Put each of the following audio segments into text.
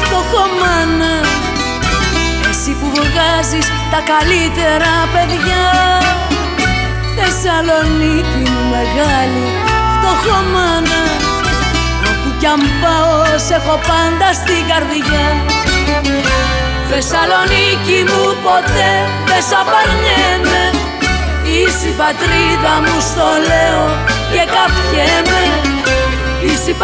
φτωχομάνα. Εσύ που βγάζεις τα καλύτερα παιδιά. Θεσσαλονίκη μου μεγάλη φτωχομάνα. Όπου κι αν πάω σε έχω πάντα στην καρδιά. Θεσσαλονίκη μου ποτέ δεν σ' απαρνιέμαι. Είσαι η πατρίδα μου στο λέω και καφιέμαι Είσαι η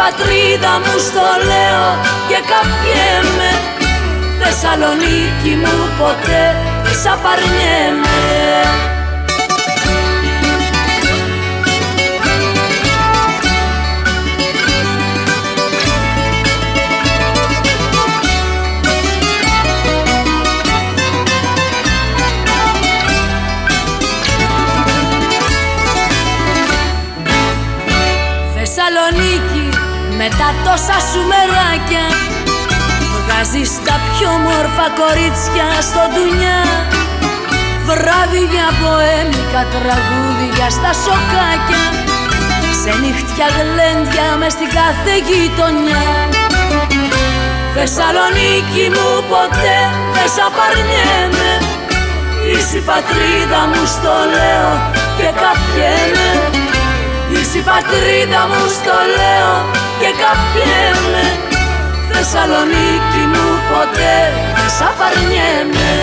πατρίδα μου στο λέω και καφιέμαι Θεσσαλονίκη μου ποτέ δεν σ' απαρνιέμαι. Θεσσαλονίκη με τα τόσα σου μεράκια Βγάζεις τα πιο μόρφα κορίτσια στο ντουνιά. Βράδια ποέμικα τραγούδια στα σοκάκια Ξενύχτια γλέντια μες στην κάθε γειτονιά. Θεσσαλονίκη μου ποτέ δεν σ' απαρνιέμαι Είσαι η πατρίδα μου στο λέω και καφιέμαι Είσαι η πατρίδα μου στο λέω και καφιέμαι Θεσσαλονίκη μου ποτέ δεν σ' απαρνιέμαι.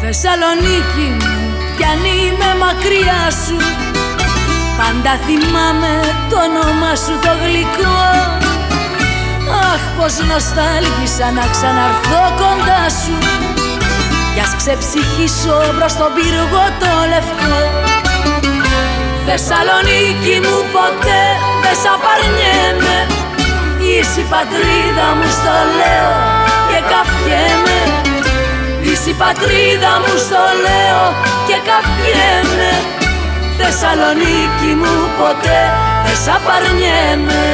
Θεσσαλονίκη μου κι αν είμαι μακριά σου. Πάντα θυμάμαι το όνομα σου το γλυκό. Αχ πως νοστάλγησα να ξαναρθώ κοντά σου. Κι ας ξεψυχήσω μπρος στον πύργο το λευκό. Θεσσαλονίκη μου ποτέ δεν σ' απαρνιέμαι. Είσαι η πατρίδα μου στο λέω και καφιέμαι Είσαι η πατρίδα μου στο λέω και καφιέμαι Θεσσαλονίκη μου ποτέ δεν σ' απαρνιέμαι